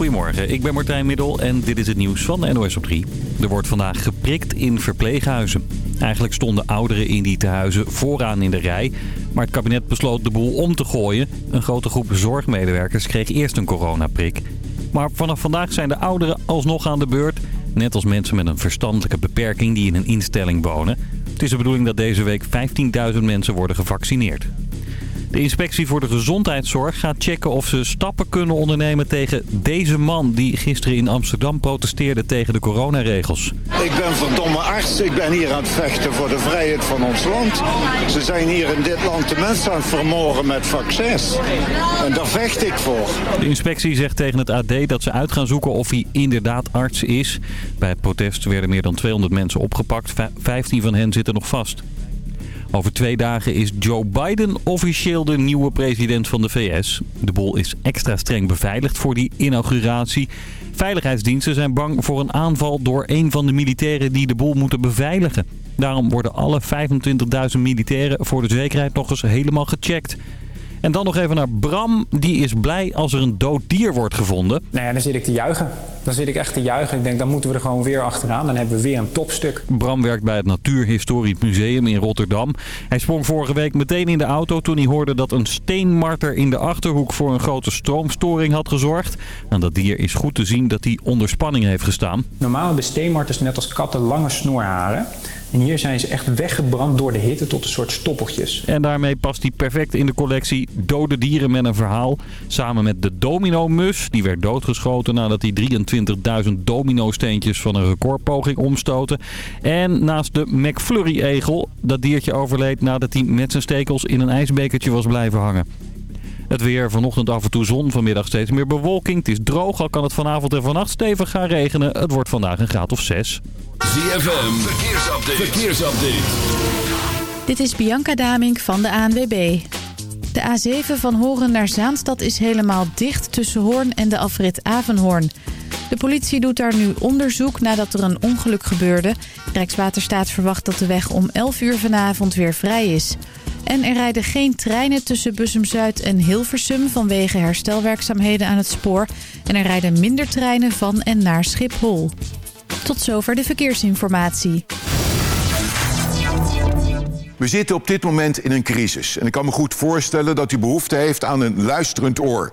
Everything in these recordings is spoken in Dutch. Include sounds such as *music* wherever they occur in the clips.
Goedemorgen, ik ben Martijn Middel en dit is het nieuws van NOS op 3. Er wordt vandaag geprikt in verpleeghuizen. Eigenlijk stonden ouderen in die tehuizen vooraan in de rij. Maar het kabinet besloot de boel om te gooien. Een grote groep zorgmedewerkers kreeg eerst een coronaprik. Maar vanaf vandaag zijn de ouderen alsnog aan de beurt. Net als mensen met een verstandelijke beperking die in een instelling wonen. Het is de bedoeling dat deze week 15.000 mensen worden gevaccineerd. De inspectie voor de gezondheidszorg gaat checken of ze stappen kunnen ondernemen tegen deze man die gisteren in Amsterdam protesteerde tegen de coronaregels. Ik ben verdomme arts, ik ben hier aan het vechten voor de vrijheid van ons land. Ze zijn hier in dit land de mensen aan het vermogen met vaccins. En daar vecht ik voor. De inspectie zegt tegen het AD dat ze uit gaan zoeken of hij inderdaad arts is. Bij het protest werden meer dan 200 mensen opgepakt, 15 van hen zitten nog vast. Over twee dagen is Joe Biden officieel de nieuwe president van de VS. De boel is extra streng beveiligd voor die inauguratie. Veiligheidsdiensten zijn bang voor een aanval door een van de militairen die de boel moeten beveiligen. Daarom worden alle 25.000 militairen voor de zekerheid nog eens helemaal gecheckt. En dan nog even naar Bram. Die is blij als er een dood dier wordt gevonden. Nou ja, dan zit ik te juichen. Dan zit ik echt te juichen. Ik denk, dan moeten we er gewoon weer achteraan. Dan hebben we weer een topstuk. Bram werkt bij het Natuurhistorisch Museum in Rotterdam. Hij sprong vorige week meteen in de auto toen hij hoorde dat een steenmarter in de Achterhoek voor een grote stroomstoring had gezorgd. Aan dat dier is goed te zien dat hij onder spanning heeft gestaan. Normaal hebben steenmarters net als katten lange snoerharen. En hier zijn ze echt weggebrand door de hitte tot een soort stoppeltjes. En daarmee past hij perfect in de collectie Dode Dieren met een verhaal. Samen met de domino-mus, die werd doodgeschoten nadat hij 23.000 domino-steentjes van een recordpoging omstoten. En naast de McFlurry-egel, dat diertje overleed nadat hij met zijn stekels in een ijsbekertje was blijven hangen. Het weer, vanochtend af en toe zon, vanmiddag steeds meer bewolking. Het is droog, al kan het vanavond en vannacht stevig gaan regenen. Het wordt vandaag een graad of 6. ZFM, verkeersupdate. verkeersupdate. Dit is Bianca Damink van de ANWB. De A7 van Horen naar Zaanstad is helemaal dicht tussen Hoorn en de afrit Avenhoorn. De politie doet daar nu onderzoek nadat er een ongeluk gebeurde. Rijkswaterstaat verwacht dat de weg om 11 uur vanavond weer vrij is. En er rijden geen treinen tussen Bussum-Zuid en Hilversum vanwege herstelwerkzaamheden aan het spoor. En er rijden minder treinen van en naar Schiphol. Tot zover de verkeersinformatie. We zitten op dit moment in een crisis. En ik kan me goed voorstellen dat u behoefte heeft aan een luisterend oor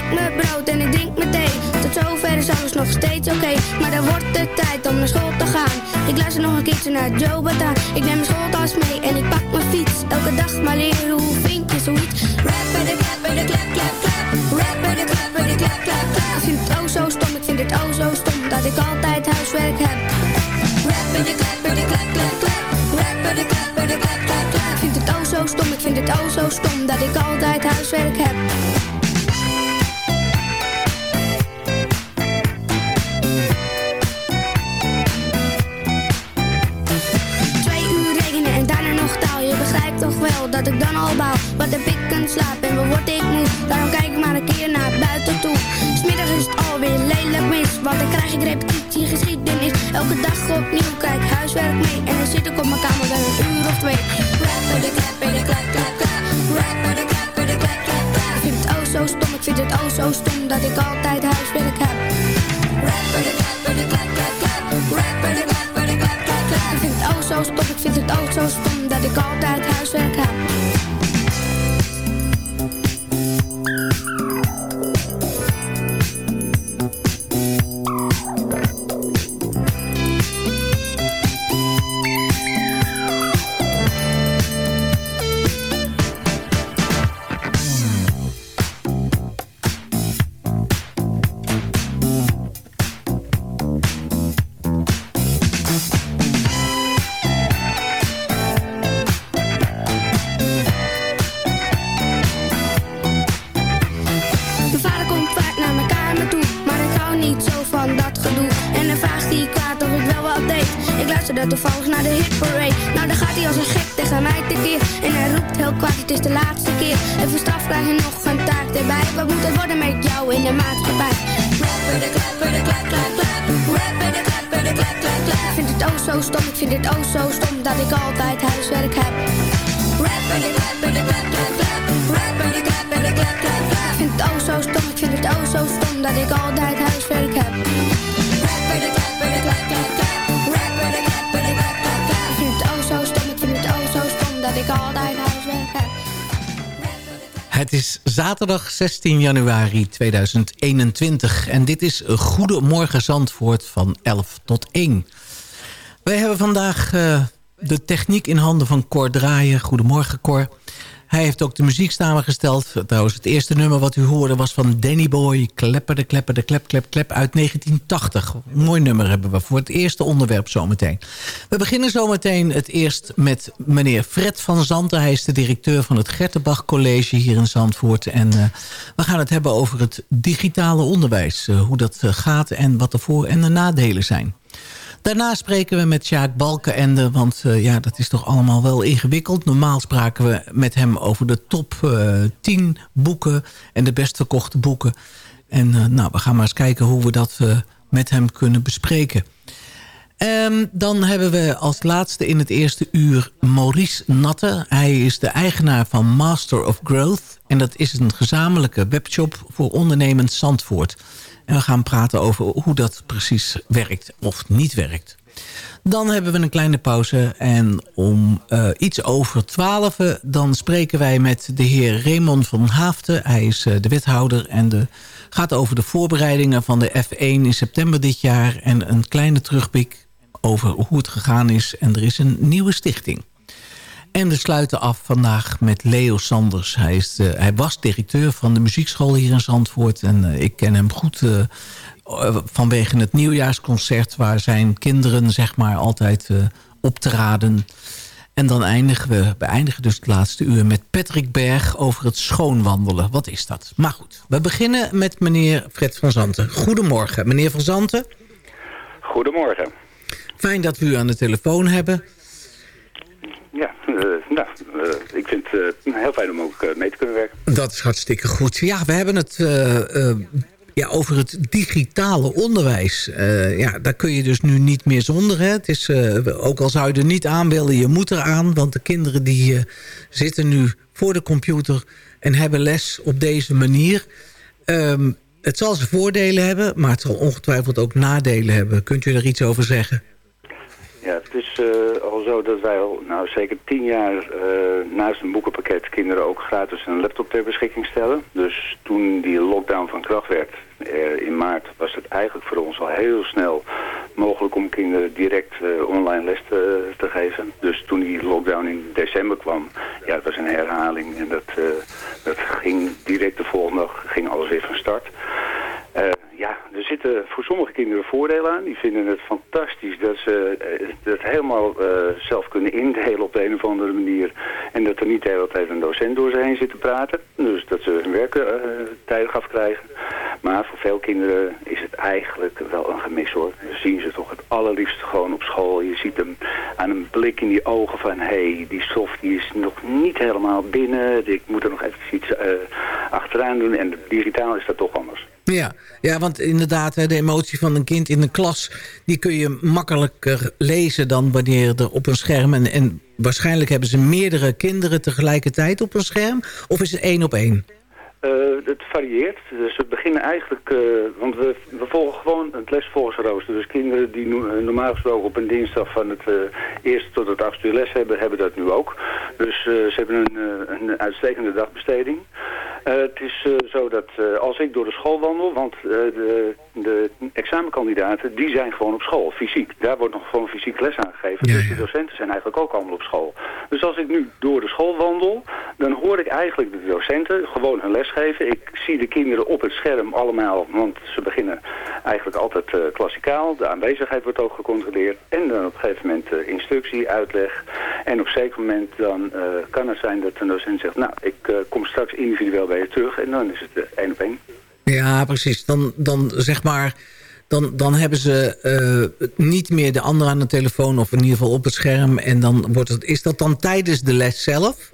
Ik mijn brood en ik drink mijn thee. Tot zover is alles nog steeds oké. Maar dan wordt het tijd om naar school te gaan. Ik luister nog een keertje naar Joe Bata Ik neem mijn schooltas mee en ik pak mijn fiets. Elke dag maar leren hoe vind je zoiets. Rapper de klapper de klap klap klap. Rapper de klapper de klap klap klap. Ik vind het oh zo stom, ik vind het oh zo stom Dat ik altijd huiswerk heb. Rapper de klapper de klap klap klap. Rapper Ik vind het oh zo stom, ik vind het oh zo stom dat ik altijd huiswerk heb. Dat ik dan al bouw. Wat heb ik een slaap en wat word ik moe. Daarom kijk ik maar een keer naar buiten toe. Smiddags is het alweer lelijk mis. Want dan krijg ik repetitie geschiedenis. Elke dag opnieuw kijk huiswerk mee. En dan zit ik op mijn kamer wel een uur of twee. Rapper de klapper de klap klap klap. Rapper de klapper de klap klap klap. Ik vind het oh zo stom, ik vind het oh zo stom dat ik altijd huiswerk heb. Rapper de klapper de klap klap klap. Rapper de klapper de klap klap klap. Ik vind het oh zo stom, ik vind het oh zo stom dat ik altijd huiswerk heb. Zaterdag 16 januari 2021 en dit is Goedemorgen Zandvoort van 11 tot 1. Wij hebben vandaag eh, de techniek in handen van Cor Draaien. Goedemorgen Cor. Hij heeft ook de muziek samengesteld. Trouwens, het eerste nummer wat u hoorde was van Danny Boy. Klepper de klepper de klep klep klep uit 1980. Een mooi nummer hebben we voor het eerste onderwerp zometeen. We beginnen zometeen het eerst met meneer Fred van Zanten. Hij is de directeur van het Gertenbach College hier in Zandvoort. En eh, we gaan het hebben over het digitale onderwijs. eh, hoe dat eh, gaat en wat de voor- en de nadelen zijn. Daarna spreken we met Sjaak Balkenende, want eh, ja, dat is toch allemaal wel ingewikkeld. Normaal spraken we met hem over de top eh 10 boeken en de best verkochte boeken. En eh, nou, we gaan maar eens kijken hoe we dat eh, met hem kunnen bespreken. Ehm, dan hebben we als laatste in het eerste uur Maurice Natte. Hij is de eigenaar van Master of Growth. En dat is een gezamenlijke webshop voor ondernemend Zandvoort. En we gaan praten over hoe dat precies werkt of niet werkt. Dan hebben we een kleine pauze en om eh, iets over twaalf... dan spreken wij met de heer Raymond van Haafden. Hij is eh, de wethouder en gaat over de voorbereidingen van de F1 in september dit jaar... en een kleine terugblik over hoe het gegaan is. En er is een nieuwe stichting. En we sluiten af vandaag met Leo Sanders. Hij, is hij was directeur van de muziekschool hier in Zandvoort. En eh, ik ken hem goed eh, eh, vanwege het nieuwjaarsconcert... waar zijn kinderen zeg maar altijd optraden. En dan eindigen we, we eindigen dus het laatste uur met Patrick Berg... over het schoonwandelen. Wat is dat? Maar goed, we beginnen met meneer Fred van Zanten. Goedemorgen, meneer van Zanten. Goedemorgen. Fijn dat we u aan de telefoon hebben. Ja, eh, nou, eh, ik vind het eh, heel fijn om ook mee te kunnen werken. Dat is hartstikke goed. Ja, we hebben het ja, over het digitale onderwijs. Ja, daar kun je dus nu niet meer zonder. Hè. Het is, ook al zou je er niet aan willen, je moet er aan. Want de kinderen die zitten nu voor de computer en hebben les op deze manier. Ehm, het zal zijn voordelen hebben, maar het zal ongetwijfeld ook nadelen hebben. Kunt u er iets over zeggen? Ja, het is eh, zo dat wij al nou, zeker tien jaar eh, naast een boekenpakket kinderen ook gratis een laptop ter beschikking stellen. Dus toen die lockdown van kracht werd eh, in maart was het eigenlijk voor ons al heel snel mogelijk om kinderen direct eh, online les te, te geven. Dus toen die lockdown in december kwam, ja, het was een herhaling en dat, dat ging direct de volgende dag ging alles weer van start. Ja, er zit zitten voor sommige kinderen voordelen aan. Die vinden het fantastisch dat ze eh, dat helemaal eh, zelf kunnen indelen op de een of andere manier. En dat er niet de hele tijd een docent door ze heen zit te praten. Dus dat ze hun werk eh, tijdig afkrijgen. Maar voor veel kinderen is het eigenlijk wel een gemis hoor. Dan zien ze toch het allerliefst gewoon op school. Je ziet hem aan een blik in die ogen van... hé, hey, die stof die is nog niet helemaal binnen. Ik moet er nog even iets achteraan doen. En digitaal is dat toch anders. Ja, ja, want inderdaad, de emotie van een kind in de klas... die kun je makkelijker lezen dan wanneer er op een scherm... en waarschijnlijk hebben ze meerdere kinderen tegelijkertijd op een scherm... of is het één op één? Eh, het varieert. Dus we beginnen eigenlijk, eh, want we, we volgen gewoon het lesvolgersrooster. Dus kinderen die no- eh, normaal gesproken op een dinsdag van het eh, eerste tot het achtste uur les hebben, hebben dat nu ook. Dus ze hebben een, een uitstekende dagbesteding. Het is zo dat als ik door de school wandel, want de, de examenkandidaten die zijn gewoon op school, fysiek. Daar wordt nog gewoon fysiek les aangegeven. dus de docenten zijn eigenlijk ook allemaal op school. Dus als ik nu door de school wandel, dan hoor ik eigenlijk de docenten gewoon hun les geven. Ik zie de kinderen op het scherm allemaal, want ze beginnen eigenlijk altijd eh, klassikaal. De aanwezigheid wordt ook gecontroleerd. En dan op een gegeven moment eh, instructie, uitleg. En op een zeker moment dan eh, kan het zijn dat een docent zegt... nou, ik kom straks individueel bij je terug. En dan is het één op één. Ja, precies. Dan, dan zeg maar... Dan, dan hebben ze niet meer de ander aan de telefoon... of in ieder geval op het scherm. En dan wordt het, is dat dan tijdens de les zelf?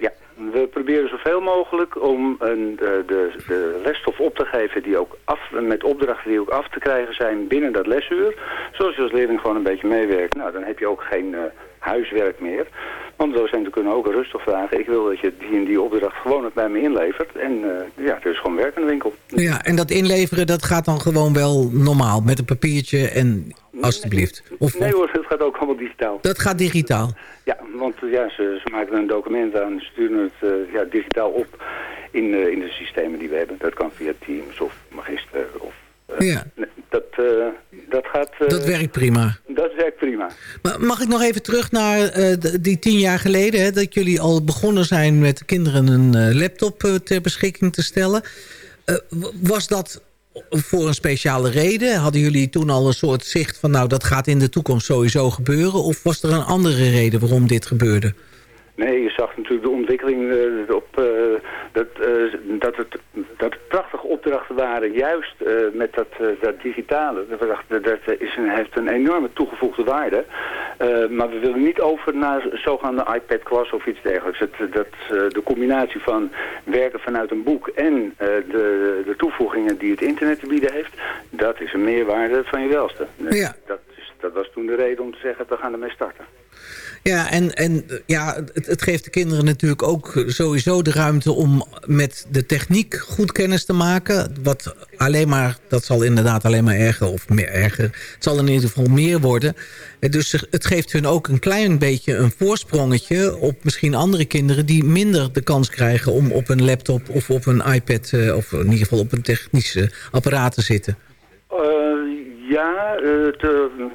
Ja, we proberen zoveel mogelijk om een, de, de, de lesstof op te geven die ook af, met opdrachten die ook af te krijgen zijn binnen dat lesuur. Zoals je als leerling gewoon een beetje meewerkt, nou dan heb je ook geen eh, huiswerk meer. Want docenten kunnen ook rustig vragen, ik wil dat je die en die opdracht gewoon bij me inlevert. En eh, ja, er is gewoon werk in de winkel. Ja, en dat inleveren, dat gaat dan gewoon wel normaal. Met een papiertje en alstublieft. Of, Nee hoor, het gaat ook allemaal digitaal. dat gaat digitaal. Ja, want ja, ze, ze maken een document aan, sturen het eh, ja, digitaal op in, eh, in de systemen die we hebben. Dat kan via Teams of Magister of... eh, Ja. nee, Dat, eh, dat gaat... eh, Dat werkt prima. Dat werkt prima. Maar mag ik nog even terug naar eh, die tien jaar geleden... Hè, dat jullie al begonnen zijn met kinderen een eh, laptop eh, ter beschikking te stellen. Eh, was dat voor een speciale reden? Hadden jullie toen al een soort zicht van... nou, dat gaat in de toekomst sowieso gebeuren? Of was er een andere reden waarom dit gebeurde? Nee, je zag natuurlijk de ontwikkeling eh, op, eh, dat, eh, dat, het, dat het prachtige opdrachten waren, juist met dat, dat digitale. We dachten, dat is een, heeft een enorme toegevoegde waarde. Maar we willen niet over naar zogenaamde iPad-klas of iets dergelijks. Het, dat, de combinatie van werken vanuit een boek en de, de toevoegingen die het internet te bieden heeft, dat is een meerwaarde van je welste. Ja. Dat, dat was toen de reden om te zeggen, we gaan ermee starten. Ja, en, en ja, het, het geeft de kinderen natuurlijk ook sowieso de ruimte... om met de techniek goed kennis te maken. Wat alleen maar, dat zal inderdaad alleen maar erger of meer erger. Het zal in ieder geval meer worden. Eh, Dus het geeft hun ook een klein beetje een voorsprongetje... op misschien andere kinderen die minder de kans krijgen... om op een laptop of op een iPad... eh, of in ieder geval op een technische apparaat te zitten. Eh, ja, eh,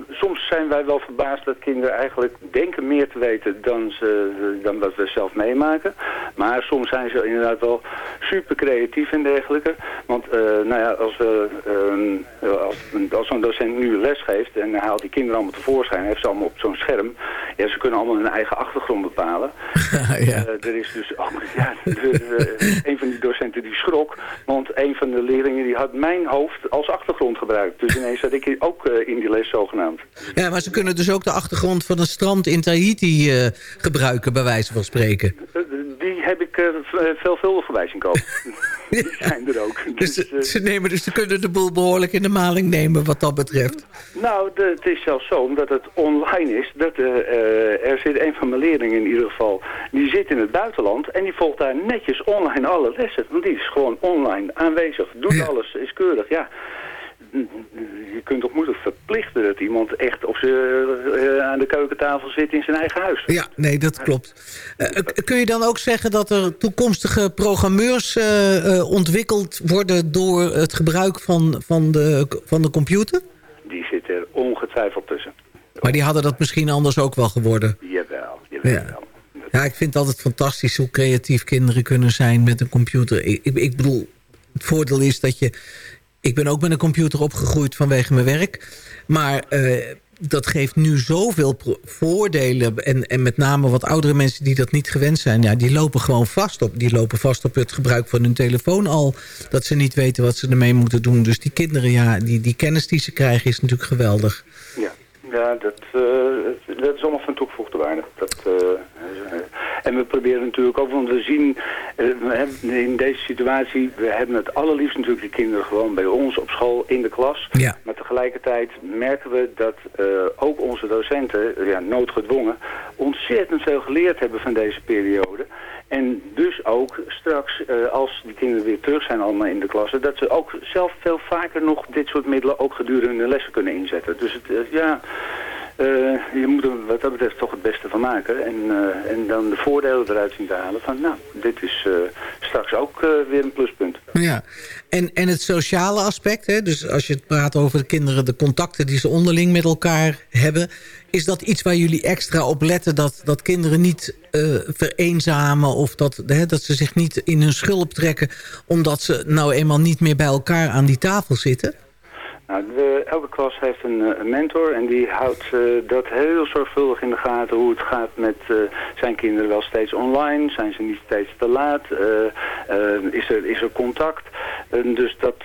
soms zijn wij wel verbaasd dat kinderen eigenlijk denken meer te weten dan, ze, dan wat we zelf meemaken. Maar soms zijn ze inderdaad wel super creatief en dergelijke. Want eh, nou ja, als, we, ehm, als, als zo'n docent nu les geeft en haalt die kinderen allemaal tevoorschijn, heeft ze allemaal op zo'n scherm. Ja, ze kunnen allemaal hun eigen achtergrond bepalen. *laughs* ja. Eh, er is dus, oh, ja, de- een van die docenten die schrok, want een van de leerlingen die had mijn hoofd als achtergrond gebruikt. Dus ineens zat ik ook eh, in die les zogenaamd. Ja, maar ze kunnen dus ook de achtergrond van een strand in Tahiti eh, gebruiken... bij wijze van spreken. Eh, Die heb ik veelvuldig voorbij zien komen. *laughs* *laughs* Die zijn er ook. Dus Dus, ze, nemen, dus ze kunnen de boel behoorlijk in de maling nemen wat dat betreft. Nou, de- het is zelfs zo, omdat het online is, dat er zit een van mijn leerlingen in ieder geval, die zit in het buitenland en die volgt daar netjes online alle lessen. Want die is gewoon online aanwezig, doet alles, is keurig, ja. Je kunt toch moeilijk verplichten dat iemand echt op z'n, eh, aan de keukentafel zit in zijn eigen huis. Ja, nee, dat klopt. Eh, eh, kun je dan ook zeggen dat er toekomstige programmeurs ontwikkeld worden... door het gebruik van, van, de, van de computer? Die zit er ongetwijfeld tussen. Maar die hadden dat misschien anders ook wel geworden. Jawel, jawel. Ja. Ja, ik vind het altijd fantastisch hoe creatief kinderen kunnen zijn met een computer. Ik, ik, ik bedoel, het voordeel is dat je ik ben ook met een computer opgegroeid vanwege mijn werk. Maar eh, dat geeft nu zoveel voordelen. En, en met name wat oudere mensen die dat niet gewend zijn... Ja, die lopen gewoon vast op. Die lopen vast op het gebruik van hun telefoon al. Dat ze niet weten wat ze ermee moeten doen. Dus die kinderen, ja, die, die kennis die ze krijgen is natuurlijk geweldig. Ja, ja dat, eh, dat is allemaal van toegevoegde waarde. Dat, eh, en we proberen natuurlijk ook, want we zien eh, we hebben in deze situatie, we hebben het allerliefst natuurlijk de kinderen gewoon bij ons op school in de klas. Ja. Maar tegelijkertijd merken we dat eh, ook onze docenten, ja, noodgedwongen, ontzettend veel geleerd hebben van deze periode. En dus ook straks, eh, als die kinderen weer terug zijn allemaal in de klasse, dat ze ook zelf veel vaker nog dit soort middelen ook gedurende hun lessen kunnen inzetten. Dus het, ja, je moet er wat dat betreft toch het beste van maken. En, eh, en dan de voordelen eruit zien te halen van, nou, dit is eh, straks ook eh, weer een pluspunt. Ja, en, en het sociale aspect, hè? dus als je het praat over de kinderen... de contacten die ze onderling met elkaar hebben... is dat iets waar jullie extra op letten... dat, dat kinderen niet eh, vereenzamen of dat, hè, dat ze zich niet in hun schulp trekken... omdat ze nou eenmaal niet meer bij elkaar aan die tafel zitten? Nou, de- elke klas heeft een, eh, mentor en die houdt eh, dat heel zorgvuldig in de gaten hoe het gaat met eh, zijn kinderen wel steeds online, zijn ze niet steeds te laat, is, er, is er contact. Dus dat,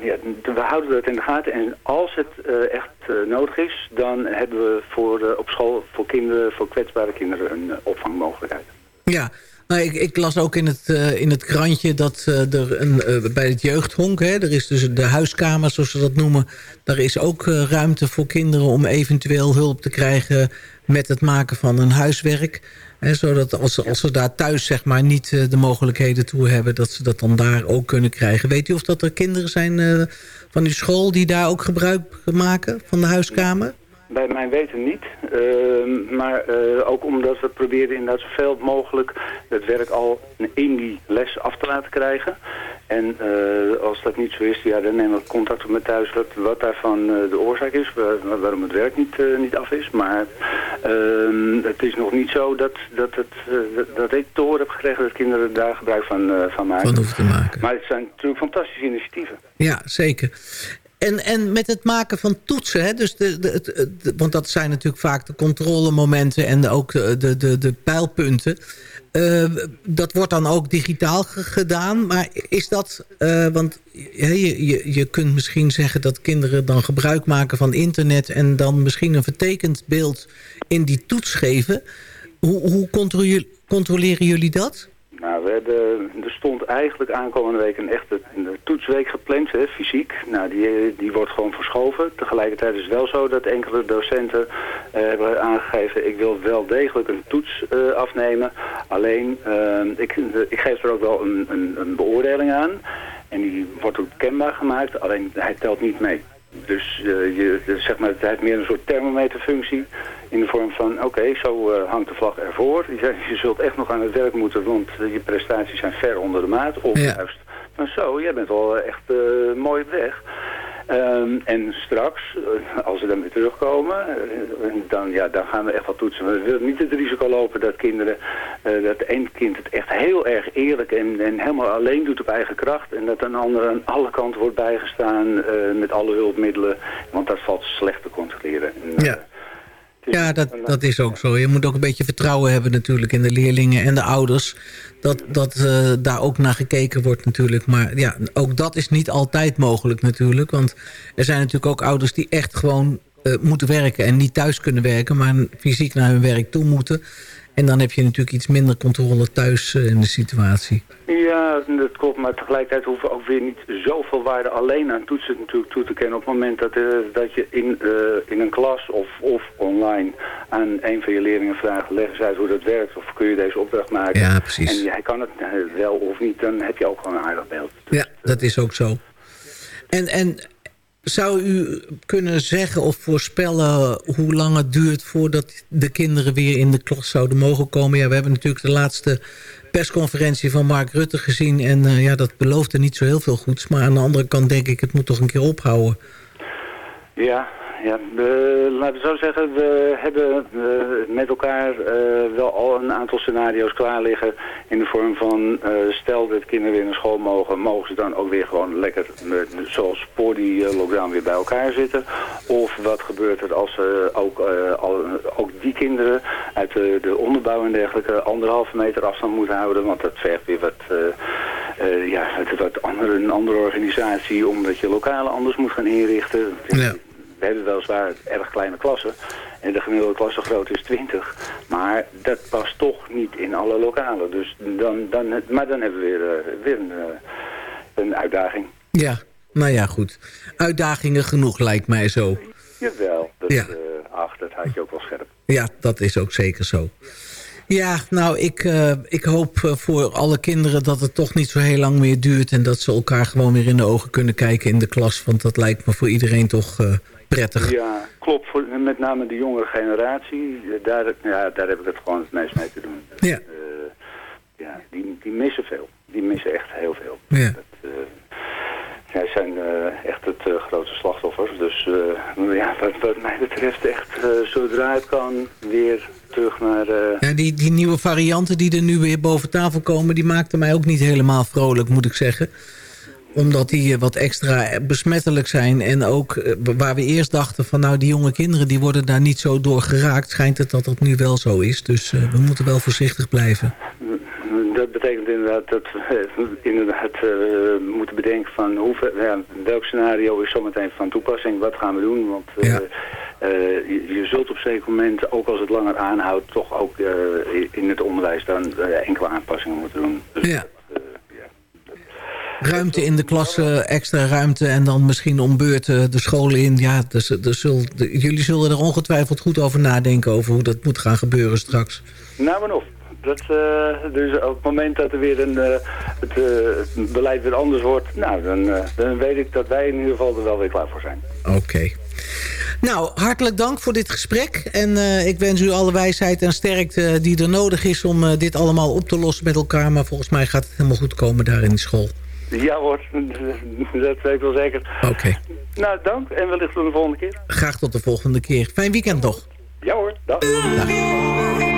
ja, we houden dat in de gaten en als het echt nodig is, dan hebben we voor, op school voor kinderen, voor kwetsbare kinderen een opvangmogelijkheid. Ja, nou, ik, ik las ook in het, eh, in het krantje dat eh, er een, eh, bij het jeugdhonk... Hè, er is dus de huiskamer, zoals ze dat noemen... daar is ook ruimte voor kinderen om eventueel hulp te krijgen... met het maken van een huiswerk. Hè, zodat als, als ze daar thuis zeg maar, niet de mogelijkheden toe hebben... dat ze dat dan daar ook kunnen krijgen. Weet u of dat er kinderen zijn van uw school... die daar ook gebruik maken van de huiskamer? Bij mijn weten niet. Ehm, maar eh, ook omdat we proberen inderdaad zoveel mogelijk het werk al in die les af te laten krijgen. En eh, als dat niet zo is, ja, dan nemen we contact op met thuis wat, wat daarvan eh, de oorzaak is, waar- waarom het werk niet, niet af is. Maar ehm, het is nog niet zo dat, dat, het, dat, ik te horen heb gekregen dat kinderen daar gebruik van, van maken. Van hoeven te maken. Maar het zijn natuurlijk fantastische initiatieven. Ja, zeker. En, en met het maken van toetsen, hè, dus de, de, want dat zijn natuurlijk vaak de controlemomenten en ook de, de, de, de pijlpunten. Eh, dat wordt dan ook digitaal ge- gedaan. Maar is dat, eh, want je, je, je kunt misschien zeggen dat kinderen dan gebruik maken van internet... en dan misschien een vertekend beeld in die toets geven. Hoe, hoe controle- controleren jullie dat? Nou, we er stond eigenlijk aankomende week een echte toetsweek gepland, hè, fysiek. Nou, die, die wordt gewoon verschoven. Tegelijkertijd is het wel zo dat enkele docenten eh, hebben aangegeven... ik wil wel degelijk een toets eh, afnemen. Alleen, eh, ik, ik geef er ook wel een, een, een beoordeling aan. En die wordt ook kenbaar gemaakt, alleen hij telt niet mee. Dus eh, je, zeg maar, het heeft meer een soort thermometerfunctie in de vorm van, oké, zo eh, hangt de vlag ervoor. Je, je zult echt nog aan het werk moeten, want eh, je prestaties zijn ver onder de maat. Of Ja. juist, van zo, jij bent al echt mooi op weg. Ehm, en straks, eh, als we weer terugkomen, eh, dan, ja, dan gaan we echt wat toetsen. We willen niet het risico lopen dat kinderen, eh, dat één kind het echt heel erg eerlijk en, en helemaal alleen doet op eigen kracht. En dat een ander aan alle kanten wordt bijgestaan met alle hulpmiddelen. Want dat valt slecht te controleren. En, Ja. Ja, dat, dat is ook zo. Je moet ook een beetje vertrouwen hebben natuurlijk in de leerlingen en de ouders. Dat, dat eh, daar ook naar gekeken wordt natuurlijk. Maar ja, ook dat is niet altijd mogelijk natuurlijk. Want er zijn natuurlijk ook ouders die echt gewoon eh, moeten werken... en niet thuis kunnen werken, maar fysiek naar hun werk toe moeten. En dan heb je natuurlijk iets minder controle thuis eh, in de situatie. Ja, dat klopt. Maar tegelijkertijd hoeven we ook weer niet zoveel waarde alleen aan toetsen natuurlijk toe te kennen. Op het moment dat, eh, dat je in, eh, in een klas of, of online aan een van je leerlingen vraagt... leg eens uit hoe dat werkt of kun je deze opdracht maken. Ja, precies. En hij kan het wel of niet, dan heb je ook gewoon een aardig beeld. Ja, dat is ook zo. En, en zou u kunnen zeggen of voorspellen hoe lang het duurt... voordat de kinderen weer in de klas zouden mogen komen? Ja, we hebben natuurlijk de laatste persconferentie van Mark Rutte gezien... en eh, ja, dat beloofde niet zo heel veel goeds. Maar aan de andere kant denk ik, het moet toch een keer ophouden. Ja, ja laten we zo zeggen, we hebben eh, met elkaar eh, wel al een aantal scenario's klaar liggen in de vorm van eh, stel dat kinderen weer naar school mogen, mogen ze dan ook weer gewoon lekker met, zoals voor die eh, lockdown weer bij elkaar zitten? Of wat gebeurt er als ook, eh, al, ook die kinderen uit de, de onderbouw en dergelijke anderhalve meter afstand moeten houden, want dat vergt weer wat, eh, eh, ja, het, wat andere, een andere organisatie omdat je lokalen anders moet gaan inrichten. Ja. We hebben weliswaar erg kleine klassen. En de gemiddelde klassengrootte is 20. Maar dat past toch niet in alle lokalen. Dus dan, dan, maar dan hebben we weer, eh, weer een, eh, een uitdaging. Ja, nou ja, goed. Uitdagingen genoeg lijkt mij zo. Jawel, dat, Ja. eh, ach, dat houd je ook wel scherp. Ja, dat is ook zeker zo. Ja, nou, ik, ik hoop voor alle kinderen dat het toch niet zo heel lang meer duurt... en dat ze elkaar gewoon weer in de ogen kunnen kijken in de klas. Want dat lijkt me voor iedereen toch prettig. Ja, klopt. Voor, met name de jongere generatie, eh, daar, ja, daar heb ik het gewoon het meest mee te doen. Ja. Eh, ja, die, die missen veel. Die missen echt heel veel. Ja. Dat, eh, zij zijn echt het eh, grootste slachtoffer. Dus ja, wat, wat mij betreft echt zodra het kan weer terug naar... Ja, die, die nieuwe varianten die er nu weer boven tafel komen... die maakten mij ook niet helemaal vrolijk, moet ik zeggen. Omdat die eh, wat extra besmettelijk zijn. En ook eh, waar we eerst dachten van... nou, die jonge kinderen die worden daar niet zo door geraakt... schijnt het dat dat nu wel zo is. Dus eh, we moeten wel voorzichtig blijven. Dat betekent inderdaad dat we inderdaad moeten bedenken van hoeveel, ja, welk scenario is zometeen van toepassing, wat gaan we doen. Want je, je zult op zeker moment, ook als het langer aanhoudt, toch ook in het onderwijs dan enkele aanpassingen moeten doen. Dus, Ja. Ruimte in de klasse, extra ruimte en dan misschien om beurten de scholen in. Ja, dus, dus zul, de- jullie zullen er ongetwijfeld goed over nadenken... over hoe dat moet gaan gebeuren straks. Nou maar of. Dat, eh, dus op het moment dat er weer een, eh, het, eh, het beleid weer anders wordt, nou, dan, dan weet ik dat wij in ieder geval er wel weer klaar voor zijn. Oké. Nou, hartelijk dank voor dit gesprek. En ik wens u alle wijsheid en sterkte die er nodig is... om dit allemaal op te lossen met elkaar. Maar volgens mij gaat het helemaal goed komen daar in die school. Ja hoor, dat weet ik wel zeker. Oké. Nou, dank en wellicht tot de volgende keer. Graag tot de volgende keer. Fijn weekend nog. Ja hoor, dag. In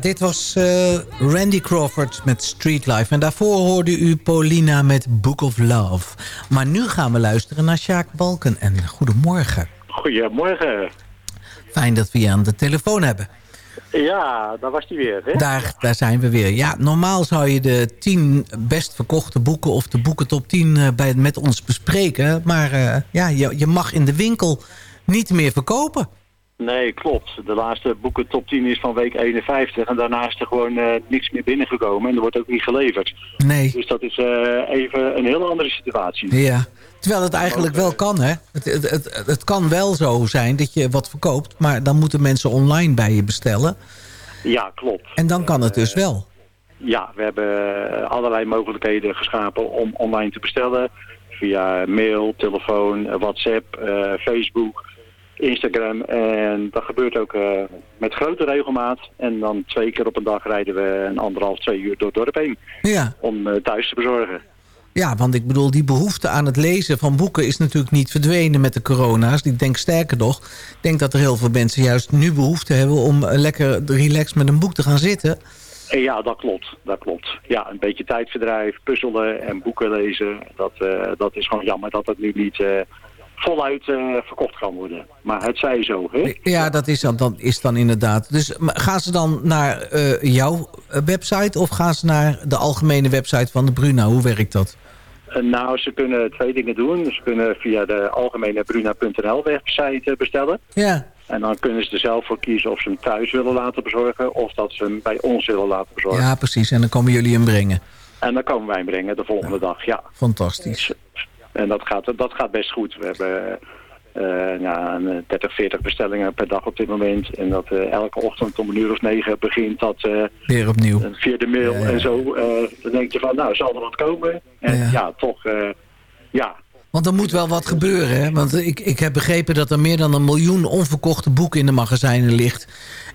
dit was eh, Randy Crawford met Street Life. En daarvoor hoorde u Paulina met Book of Love. Maar nu gaan we luisteren naar Sjaak Balken. En goedemorgen. Goedemorgen. Fijn dat we je aan de telefoon hebben. Ja, daar was hij weer. Hè? Daar, daar zijn we weer. Ja, normaal zou je de 10 best verkochte boeken... of de boeken top 10 eh, bij, met ons bespreken. Maar eh, ja, je, je mag in de winkel niet meer verkopen. Nee, klopt. De laatste boeken top 10 is van week 51. En daarna is er gewoon eh, niks meer binnengekomen. En er wordt ook niet geleverd. Nee. Dus dat is eh, even een heel andere situatie. Ja, terwijl het eigenlijk wel kan, hè? Het, het, het, het kan wel zo zijn dat je wat verkoopt... maar dan moeten mensen online bij je bestellen. Ja, klopt. En dan kan het dus wel. Ja, we hebben allerlei mogelijkheden geschapen om online te bestellen. Via mail, telefoon, WhatsApp, eh, Facebook, Instagram. En dat gebeurt ook eh, met grote regelmaat. En dan twee keer op een dag rijden we een anderhalf, twee uur door het dorp heen. Ja. Om eh, thuis te bezorgen. Ja, want ik bedoel, die behoefte aan het lezen van boeken... is natuurlijk niet verdwenen met de corona's. Ik denk sterker nog, ik denk dat er heel veel mensen juist nu behoefte hebben... om eh, lekker relaxed met een boek te gaan zitten. En ja, dat klopt. Dat klopt. Ja, een beetje tijdverdrijf, puzzelen en boeken lezen. Dat, dat is gewoon jammer dat het nu niet voluit eh, verkocht kan worden. Maar het zij zo, hè? Ja, dat is dan, dan, is dan inderdaad. Dus gaan ze dan naar eh, jouw eh, website... of gaan ze naar de algemene website van de Bruna? Hoe werkt dat? Nou, ze kunnen twee dingen doen. Ze kunnen via de algemene bruna.nl website bestellen. Ja. En dan kunnen ze er zelf voor kiezen of ze hem thuis willen laten bezorgen... of dat ze hem bij ons willen laten bezorgen. Ja, precies. En dan komen jullie hem brengen. En dan komen wij hem brengen de volgende dag, ja. Fantastisch. En dat gaat, dat gaat best goed. We hebben eh, ja, een 30, 40 bestellingen per dag op dit moment. En dat eh, elke ochtend om een uur of negen begint dat eh, Weer opnieuw. via de mail Ja, ja. en zo. eh, dan denk je van, nou, zal er wat komen? En ja, toch, eh, ja. Want er moet wel wat gebeuren, hè? Want ik, ik heb begrepen dat er meer dan een miljoen onverkochte boeken in de magazijnen ligt.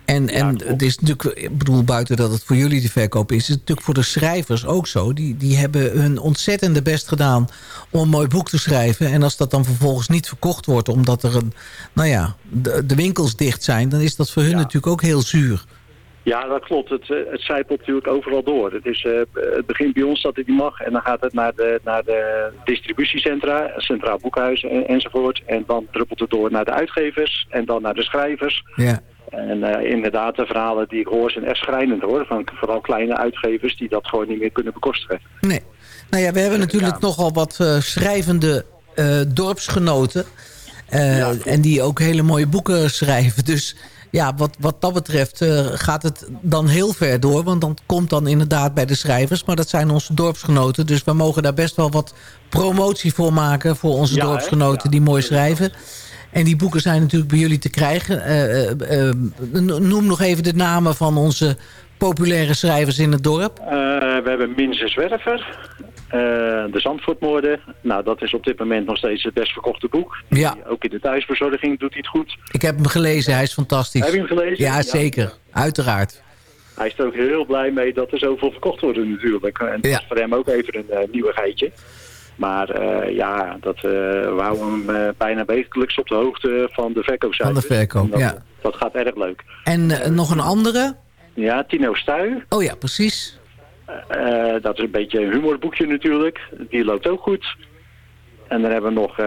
En, en het is natuurlijk, ik bedoel, buiten dat het voor jullie de verkoop is... is het natuurlijk voor de schrijvers ook zo. Die, die hebben hun ontzettende best gedaan om een mooi boek te schrijven. En als dat dan vervolgens niet verkocht wordt... omdat er een, nou ja, de, de winkels dicht zijn... dan is dat voor hun natuurlijk ook heel zuur. Ja, dat klopt. Het, eh, het zijpelt natuurlijk overal door. Het, is, eh, het begint bij ons dat het niet mag en dan gaat het naar de, naar de distributiecentra, Centraal Boekhuis en, enzovoort. En dan druppelt het door naar de uitgevers en dan naar de schrijvers. Ja. En eh, inderdaad, de verhalen die ik hoor zijn echt schrijnend hoor. Van vooral kleine uitgevers die dat gewoon niet meer kunnen bekostigen. Nee. Nou ja, we hebben natuurlijk nogal wat eh, schrijvende eh, dorpsgenoten. En die ook hele mooie boeken schrijven. Dus ja, wat, wat dat betreft gaat het dan heel ver door. Want dan komt dan inderdaad bij de schrijvers. Maar dat zijn onze dorpsgenoten. Dus we mogen daar best wel wat promotie voor maken... voor onze Ja, dorpsgenoten die mooi schrijven. En die boeken zijn natuurlijk bij jullie te krijgen. Eh, eh, eh, noem nog even de namen van onze populaire schrijvers in het dorp. We hebben Minze Zwerver, de Zandvoortmoorden. Nou, dat is op dit moment nog steeds het best verkochte boek. Ja. Ook in de thuisverzorging doet hij het goed. Ik heb hem gelezen, hij is fantastisch. Heb je hem gelezen? Ja, Ja. zeker. Uiteraard. Hij is er ook heel blij mee dat er zoveel verkocht worden natuurlijk. En dat Ja. is voor hem ook even een uh, nieuwigheidje. Maar eh, ja, dat, eh, we houden hem eh, bijna wekelijks op de hoogte van de verkoopcijfers. Van de verkoop, dat, ja. Dat gaat erg leuk. En nog een andere? Ja, Tino Stuy. Oh ja, precies. Dat is een beetje een humorboekje natuurlijk. Die loopt ook goed. En dan hebben we nog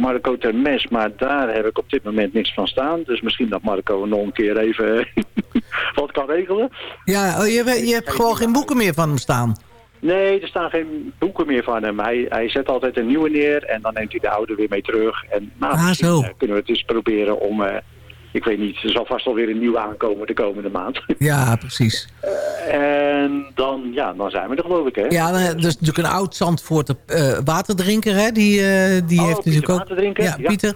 Marco Termes, maar daar heb ik op dit moment niks van staan. Dus misschien dat Marco nog een keer even *laughs* wat kan regelen. Ja, oh, je, je hebt gewoon geen boeken meer van hem staan. Nee, er staan geen boeken meer van hem. Hij, hij zet altijd een nieuwe neer en dan neemt hij de oude weer mee terug. En nou, Ah, zo. eh, kunnen we het eens proberen om... eh, ik weet niet, er zal vast wel weer een nieuwe aankomen de komende maand. *laughs* Ja, precies. en dan, ja, dan zijn we er geloof ik, hè? Ja, dan, dus natuurlijk een oud Zandvoort eh waterdrinker, hè? Die, eh, die Oh, heeft Pieter natuurlijk ook... Waterdrinker? Ja, Pieter.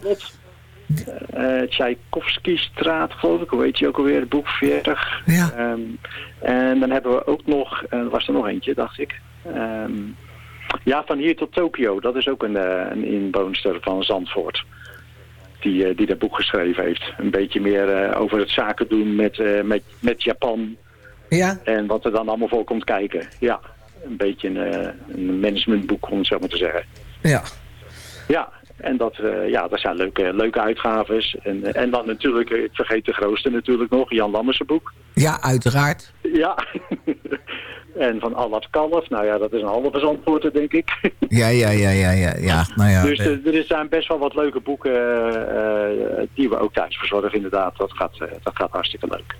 Eh Tchaikovsky-straat, geloof ik. Hoe heet je ook alweer? Boek 40. Ja. Ehm, en dan hebben we ook nog... eh, was er nog eentje, dacht ik. Ehm, ja, van hier tot Tokio. Dat is ook een, een inwoonster van Zandvoort. Die, die dat boek geschreven heeft. Een beetje meer over het zaken doen met, met, met Japan. Ja. En wat er dan allemaal voor komt kijken. Ja, een beetje een, een managementboek, om het zo maar te zeggen. Ja. Ja, en dat, eh, ja, dat zijn leuke, leuke uitgaves. En, eh, en dan natuurlijk, eh, ik vergeet de grootste natuurlijk nog, Jan Lammersen boek. Ja, uiteraard. Ja. *laughs* en van Allard Kalf, nou ja, dat is een halve zandvoorter, denk ik. *laughs* Ja, ja, ja, ja, ja. ja nou ja, dus er, zijn best wel wat leuke boeken die we ook thuis verzorgen, inderdaad. Dat gaat, dat gaat hartstikke leuk.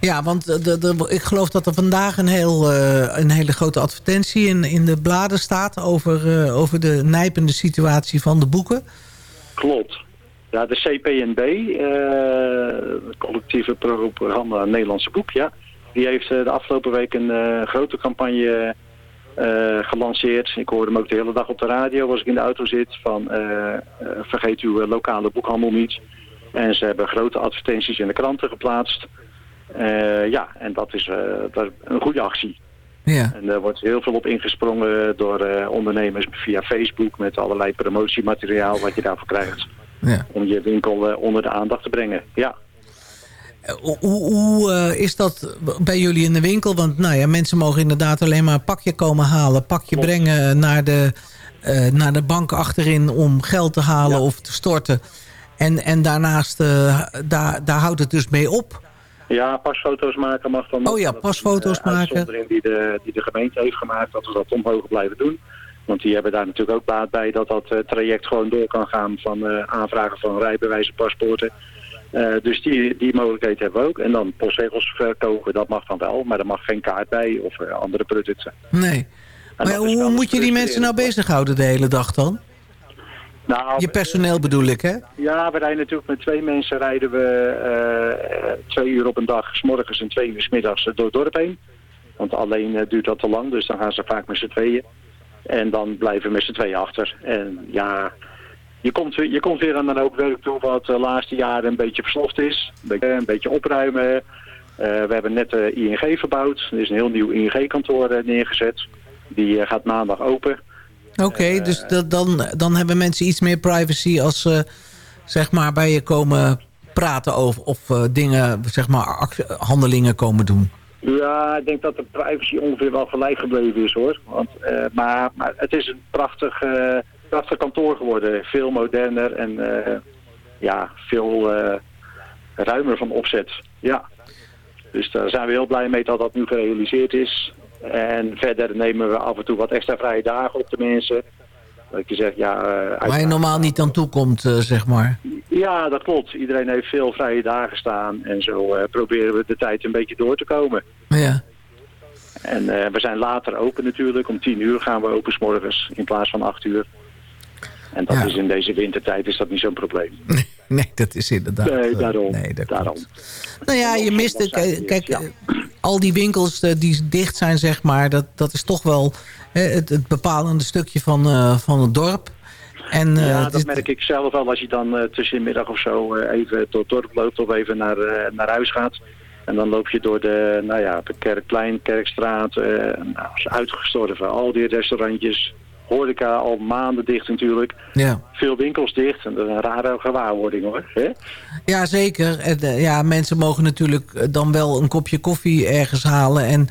Ja, want eh, de, de, ik geloof dat er vandaag een, heel, eh, een hele grote advertentie in, in de bladen staat... Over, eh, over de nijpende situatie van de boeken. Klopt. Ja, de CPNB, eh collectieve propaganda Nederlandse boek, ja. Die heeft de afgelopen week een grote campagne gelanceerd. Ik hoorde hem ook de hele dag op de radio als ik in de auto zit. Van vergeet uw lokale boekhandel niet. En ze hebben grote advertenties in de kranten geplaatst. Eh, ja, en dat is, eh, dat is een goede actie. Ja. En er wordt heel veel op ingesprongen door eh, ondernemers via Facebook met allerlei promotiemateriaal wat je daarvoor krijgt. Ja. Om je winkel onder de aandacht te brengen. Ja. Hoe, hoe is dat bij jullie in de winkel? Want nou ja, mensen mogen inderdaad alleen maar een pakje komen halen. Pakje brengen naar de, naar de bank achterin om geld te halen of te storten. En, en daarnaast, daar, daar houdt het dus mee op. Ja, pasfoto's maken mag dan. Oh ja, pasfoto's eh, maken. Die de, die de gemeente heeft gemaakt, dat we dat om mogen blijven doen. Want die hebben daar natuurlijk ook baat bij dat dat eh, traject gewoon door kan gaan van eh, aanvragen van rijbewijzen, paspoorten. Dus die, die mogelijkheid hebben we ook. En dan postzegels verkopen, dat mag dan wel, maar er mag geen kaart bij of andere producten. Nee. Maar hoe moet je die mensen nou bezighouden de hele dag dan? Nou, Je personeel bedoel ik, hè? Ja, we rijden natuurlijk met twee mensen rijden we eh, twee uur op een dag, s morgens en twee uur s middags door het dorp heen. Want alleen eh, duurt dat te lang, dus dan gaan ze vaak met z'n tweeën. En dan blijven we met z'n tweeën achter. En ja, je komt, weer- je komt weer aan een hoop werk toe wat de laatste jaren een beetje versloft is. Een beetje, een beetje opruimen. Eh, we hebben net de ING verbouwd. Er is een heel nieuw ING-kantoor eh, neergezet. Die eh, gaat maandag open. Oké, dus dat, dan, dan hebben mensen iets meer privacy als ze zeg maar bij je komen praten over of eh, dingen, zeg maar handelingen komen doen. Ja, ik denk dat de privacy ongeveer wel gelijk gebleven is hoor. Want, eh, maar, maar het is een prachtig, eh, prachtig kantoor geworden. Veel moderner en eh, ja, veel eh, ruimer van opzet. Ja. Dus daar zijn we heel blij mee dat dat nu gerealiseerd is. En verder nemen we af en toe wat extra vrije dagen op de mensen. Dat je zegt, ja... eh, Waar je normaal niet aan toe komt, eh, zeg maar. Ja, dat klopt. Iedereen heeft veel vrije dagen staan. En zo eh, proberen we de tijd een beetje door te komen. Ja. En we zijn later open natuurlijk. Om tien uur gaan we open 's morgens in plaats van acht uur. En dat Ja. is in deze wintertijd is dat niet zo'n probleem. *laughs* *laughs* Nee, dat is inderdaad... Nee, eh, daarom. nee, dat daarom. Nou ja, je mist... het. Kijk, eh, al die winkels eh, die dicht zijn, zeg maar... dat, dat is toch wel het, het bepalende stukje van, eh, van het dorp. En, eh, ja, dat merk ik zelf wel als je dan eh tussen de middag of zo eh, even door het dorp loopt of even naar, eh, naar huis gaat. En dan loop je door de, nou ja, de Kerkplein, Kerkstraat, eh nou, is uitgestorven. Al die restaurantjes, horeca al maanden dicht natuurlijk. ja. Veel winkels dicht en dat is een rare gewaarwording hoor. Hè? Ja, zeker. En, eh, ja, mensen mogen natuurlijk eh, dan wel een kopje koffie ergens halen. En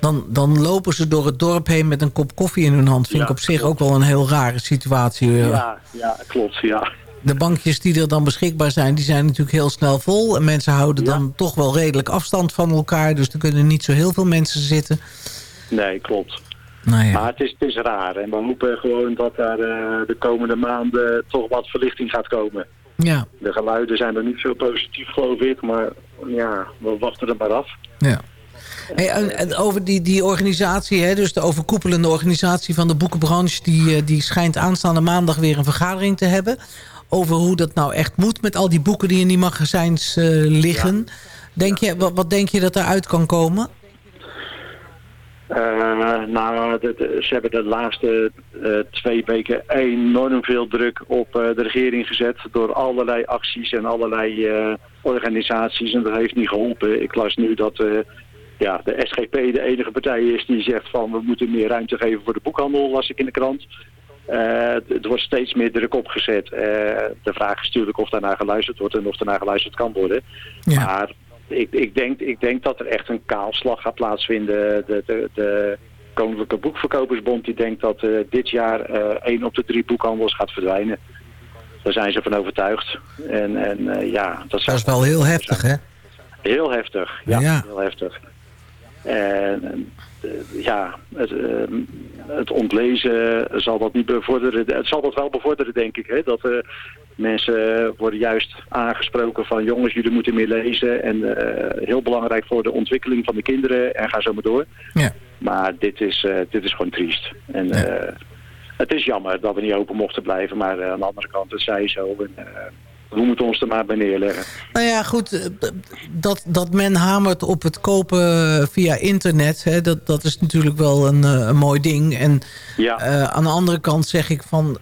dan, dan lopen ze door het dorp heen met een kop koffie in hun hand. Vind Ja, ik op zich ook wel een heel rare situatie. Ja, ja, klopt, ja. De bankjes die er dan beschikbaar zijn, die zijn natuurlijk heel snel vol. En mensen houden dan toch wel redelijk afstand van elkaar. Dus er kunnen niet zo heel veel mensen zitten. Nee, klopt. Nou ja. Maar het is, het is raar en we hopen gewoon dat daar eh, de komende maanden toch wat verlichting gaat komen. Ja, De geluiden zijn er niet zo positief, geloof ik. Maar ja, we wachten er maar af. ja. Hey, en, en over die, die organisatie, hè, dus de overkoepelende organisatie van de boekenbranche... Die, eh, die schijnt aanstaande maandag weer een vergadering te hebben... over hoe dat nou echt moet met al die boeken die in die magazijns eh, liggen. Denk je, wat, wat denk je dat eruit kan komen? Eh, nou, de- de- ze hebben de laatste eh, twee weken enorm veel druk op eh, de regering gezet... door allerlei acties en allerlei organisaties. En dat heeft niet geholpen. Ik las nu dat ja, de SGP de enige partij is die zegt van... we moeten meer ruimte geven voor de boekhandel, las ik in de krant. Er wordt steeds meer druk opgezet. De vraag is natuurlijk of daarnaar geluisterd wordt en of daarnaar geluisterd kan worden. Maar ik, ik, denk, ik denk dat er echt een kaalslag gaat plaatsvinden. De, de, de Koninklijke Boekverkopersbond die denkt dat eh, dit jaar eh één op de drie boekhandels gaat verdwijnen. Daar zijn ze van overtuigd. En, en eh, ja, dat, Dat is wel heel heftig, hè? Heel heftig, ja, Ja. heel heftig. En ja, het, het ontlezen zal dat niet bevorderen. Het zal dat wel bevorderen, denk ik. Hè? Dat mensen worden juist aangesproken van jongens, jullie moeten meer lezen. En eh, heel belangrijk voor de ontwikkeling van de kinderen. En ga zo maar door. Ja. Maar dit is, eh, dit is gewoon triest. En eh, het is jammer dat we niet open mochten blijven. Maar eh, aan de andere kant, het zij zo. En, eh, we moeten ons er maar bij neerleggen. Nou ja, goed, eh, dat, dat men hamert op het kopen via internet... Hè, dat, dat is natuurlijk wel een, eh, een mooi ding. En Ja. eh, aan de andere kant zeg ik van...